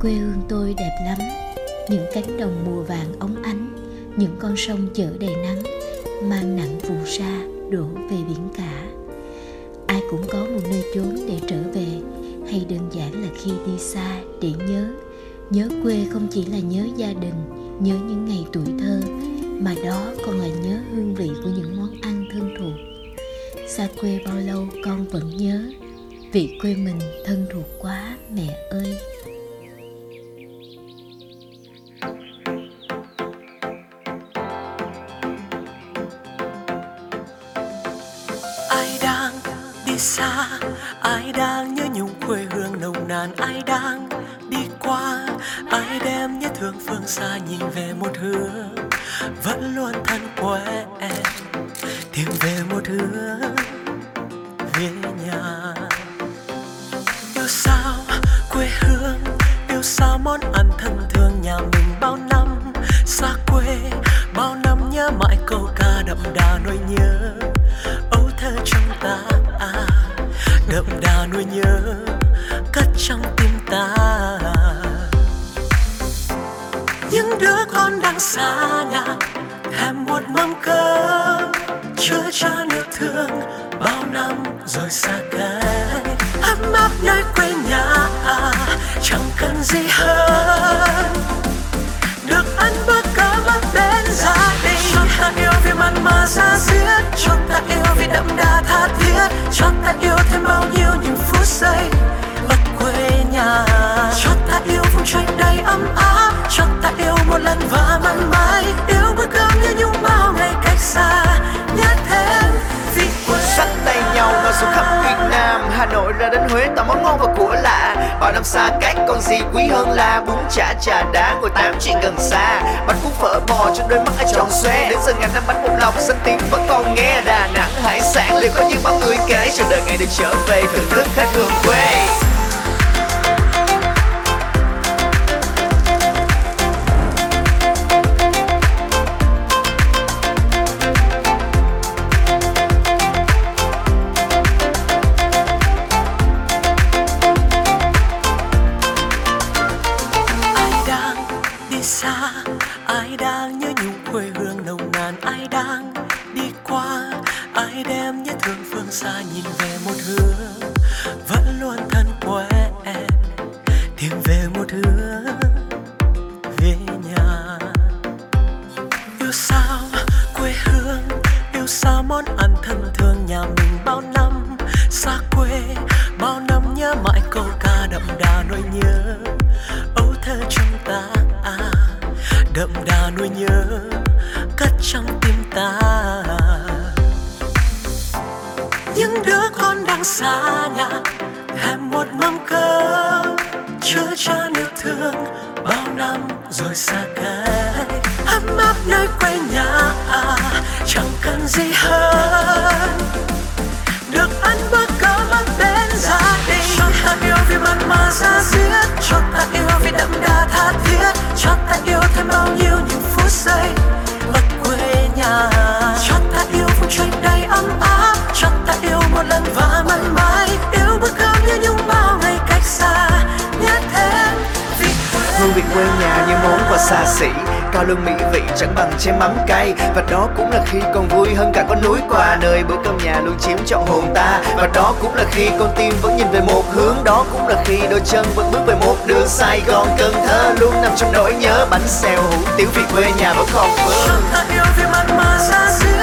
quê hương tôi đẹp lắm những cánh đồng mùa vàng óng ánh, những con sông chở đầy nắng, mang nặng phù sa đổ về biển cả. Ai cũng có một nơi chốn để trở về, hay đơn giản là khi đi xa để nhớ. Nhớ quê không chỉ là nhớ gia đình, nhớ những ngày tuổi thơ, mà đó còn là nhớ hương vị của những món ăn thân thuộc. Xa quê bao lâu con vẫn nhớ vị quê mình thân thuộc quá mẹ ơi. Xa, ai đang nhớ nhung quê hương nồng nàn, ai đang đi qua, ai đem nhớ thương phương xa nhìn về một hướng, vẫn luôn thân quen, tìm về một hướng về nhà. Yêu sao quê hương, yêu sao món ăn thân thương nhà mình bao năm, xa quê bao năm nhớ mãi câu ca đậm đà nỗi nhớ. Ta. Những đứa con đang xa nhà, thèm một mâm cơm, chưa cha nước thương bao năm rồi xa cách. Ấm áp nơi quê nhà, chẳng cần gì hơn. Hà Nội ra đến Huế tao món ngon và của lạ. Bao năm xa cách, còn gì quý hơn là bún chả, trà đá, ngồi tám chuyện gần xa. Bánh cuốn phở bò cho đôi mắt ai tròn xoe. Đến giờ ngàn năm bánh một lòng xanh tiếng vẫn còn nghe. Đà nẵng hải sản liệu có những bao người kể. Chờ đợi ngày được trở về, thưởng thức khách hương quê. mãi đem nhớ thương phương xa nhìn về một hướng vẫn luôn thân quen tìm về một hướng về nhà. Yêu sao quê hương yêu sao món ăn thân thương nhà mình bao năm? Xa quê bao năm nhớ mãi câu ca đậm đà nỗi nhớ. Ấu thơ chúng ta à, đậm đà nỗi con đang xa nhà hẹn một mâm cơm chưa cha yêu thương bao năm rồi xa cách ấm áp nơi quê nhà à, chẳng cần gì hơn. Được ăn bữa cơm ấm bên gia đình. Cho ta yêu vì mặn mà ra diết. Cho ta yêu vì đậm đà tha thiết. Cho ta yêu thêm bao nhiêu những phút giây. Quê nhà những món quà xa xỉ, cao lương mỹ vị chẳng bằng chén mắm cay. Và đó cũng là khi còn vui hơn cả con núi qua nơi bữa cơm nhà luôn chiếm trọn hồn ta. Và đó cũng là khi con tim vẫn nhìn về một hướng. Đó cũng là khi đôi chân vẫn bước về một đường sài gòn cần thơ. Luôn nằm trong nỗi nhớ bánh xèo hủ tiếu vì quê nhà vẫn còn vương. Ta yêu vì mặn mà xa xỉ.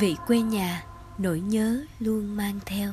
Vị quê nhà nỗi nhớ luôn mang theo.